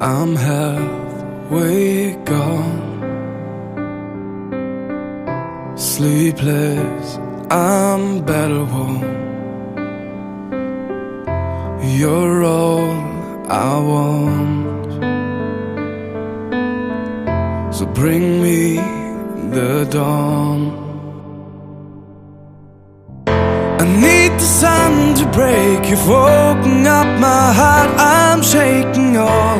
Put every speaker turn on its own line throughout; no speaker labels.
I'm halfway gone. Sleepless, I'm battle worn. You're all I want. So bring me the dawn. I need the sun to break. You've woken up my heart. I'm shaking. All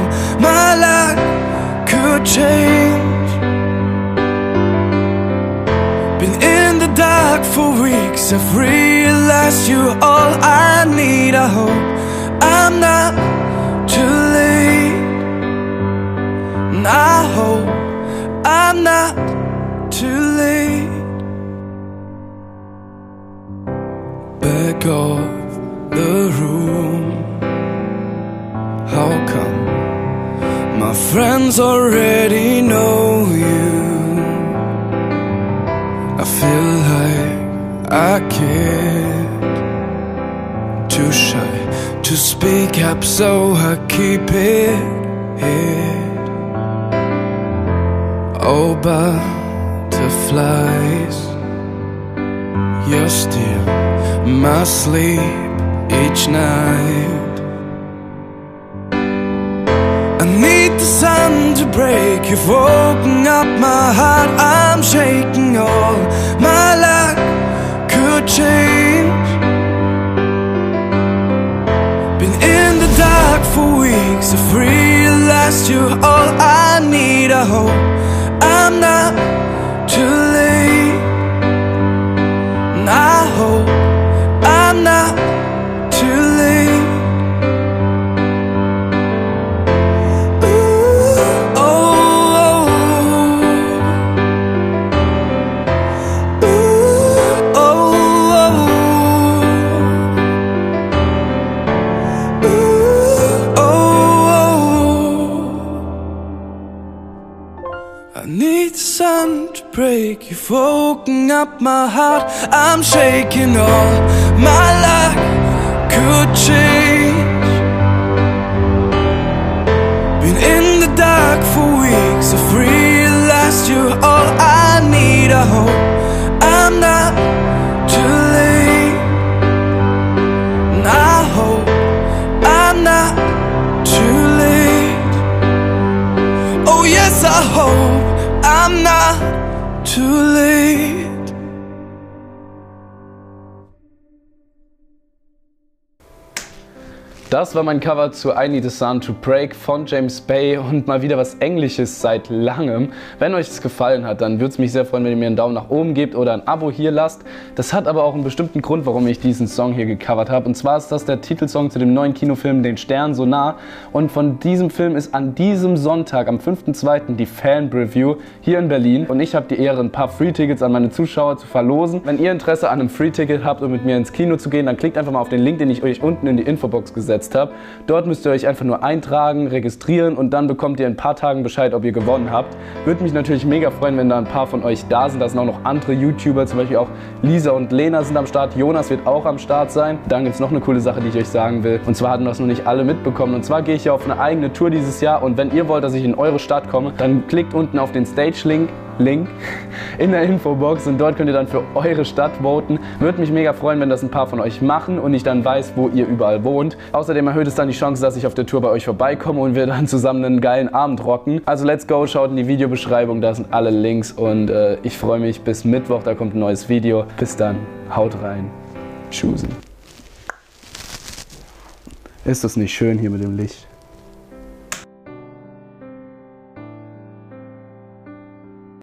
weeks. I've realized you're all I need. I hope I'm not too late. I hope I'm not too late. Back off the room. How come my friends already know you? Speak up, so I keep it hid. Oh, butterflies, you're still my sleep each night. I need the sun to break. You've woken up my heart. I'm shaking. All my life the for weeks. I've realized you're all I need. I hope I'm not too late. And I hope I'm not break. You've woken up my heart. I'm shaking. All my life could change. Been in the dark for weeks. I've realized you're all I need. I hope I'm not too late. And I hope I'm not too late. Oh, yes, I hope I'm not too late.
Das war mein Cover zu I Need a Sun to Break von James Bay und mal wieder was Englisches seit langem. Wenn euch das gefallen hat, dann würde es mich sehr freuen, wenn ihr mir einen Daumen nach oben gebt oder ein Abo hier lasst. Das hat aber auch einen bestimmten Grund, warum ich diesen Song hier gecovert habe. Und zwar ist das der Titelsong zu dem neuen Kinofilm Den Stern so nah. Und von diesem Film ist an diesem Sonntag, am 5.2. die Fan-Preview hier in Berlin. Und ich habe die Ehre, ein paar Free-Tickets an meine Zuschauer zu verlosen. Wenn ihr Interesse an einem Free-Ticket habt, um mit mir ins Kino zu gehen, dann klickt einfach mal auf den Link, den ich euch unten in die Infobox gesetzt habe. Dort müsst ihr euch einfach nur eintragen, registrieren und dann bekommt ihr in ein paar Tagen Bescheid, ob ihr gewonnen habt. Würde mich natürlich mega freuen, wenn da ein paar von euch da sind. Da sind auch noch andere YouTuber, zum Beispiel auch Lisa und Lena sind am Start. Jonas wird auch am Start sein. Dann gibt es noch eine coole Sache, die ich euch sagen will. Und zwar hatten das noch nicht alle mitbekommen. Und zwar gehe ich ja auf eine eigene Tour dieses Jahr. Und wenn ihr wollt, dass ich in eure Stadt komme, dann klickt unten auf den Stage-Link Link in der Infobox und dort könnt ihr dann für eure Stadt voten. Würde mich mega freuen, wenn das ein paar von euch machen und ich dann weiß, wo ihr überall wohnt. Außerdem erhöht es dann die Chance, dass ich auf der Tour bei euch vorbeikomme und wir dann zusammen einen geilen Abend rocken. Also let's go, schaut in die Videobeschreibung, da sind alle Links und äh, ich freue mich bis Mittwoch, da kommt ein neues Video. Bis dann, haut rein, tschüssen. Ist das nicht schön hier mit dem Licht?